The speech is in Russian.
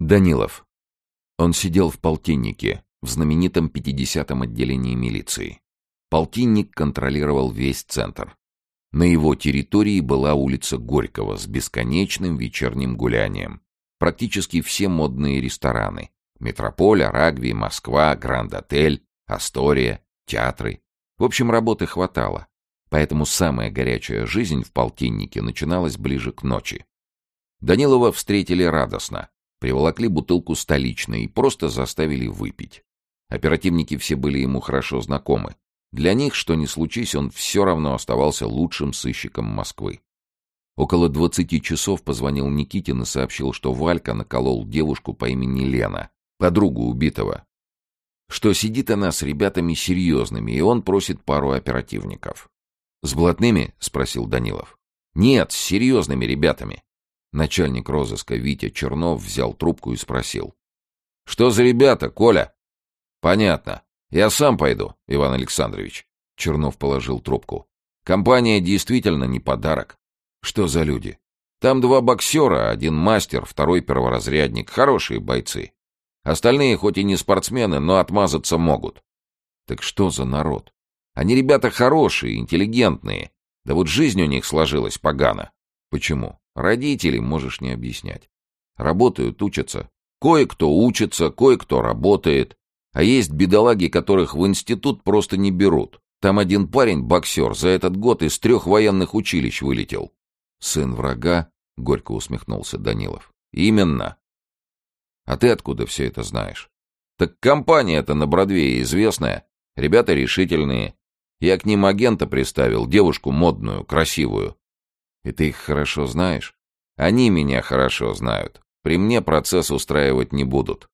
Данилов. Он сидел в полтиннике, в знаменитом 50-м отделении милиции. Полтинник контролировал весь центр. На его территории была улица Горького с бесконечным вечерним гулянием. Практически все модные рестораны. Метрополя, Рагви, Москва, Гранд-отель, Астория, театры. В общем, работы хватало. Поэтому самая горячая жизнь в полтиннике начиналась ближе к ночи. Данилова встретили радостно. Приволокли бутылку столичной и просто заставили выпить. Оперативники все были ему хорошо знакомы. Для них, что ни случись, он все равно оставался лучшим сыщиком Москвы. Около двадцати часов позвонил Никитин и сообщил, что Валька наколол девушку по имени Лена, подругу убитого. Что сидит она с ребятами серьезными, и он просит пару оперативников. «С блатными?» — спросил Данилов. «Нет, с серьезными ребятами». Начальник розыска Витя Чернов взял трубку и спросил. «Что за ребята, Коля?» «Понятно. Я сам пойду, Иван Александрович». Чернов положил трубку. «Компания действительно не подарок». «Что за люди?» «Там два боксера, один мастер, второй перворазрядник. Хорошие бойцы. Остальные хоть и не спортсмены, но отмазаться могут». «Так что за народ?» «Они ребята хорошие, интеллигентные. Да вот жизнь у них сложилась погано». «Почему?» Родителей можешь не объяснять. Работают, учатся. Кое-кто учится, кое-кто работает. А есть бедолаги, которых в институт просто не берут. Там один парень, боксер, за этот год из трех военных училищ вылетел. Сын врага, — горько усмехнулся Данилов. Именно. А ты откуда все это знаешь? Так компания-то на Бродвее известная. Ребята решительные. Я к ним агента приставил, девушку модную, красивую. И ты их хорошо знаешь? Они меня хорошо знают. При мне процесс устраивать не будут.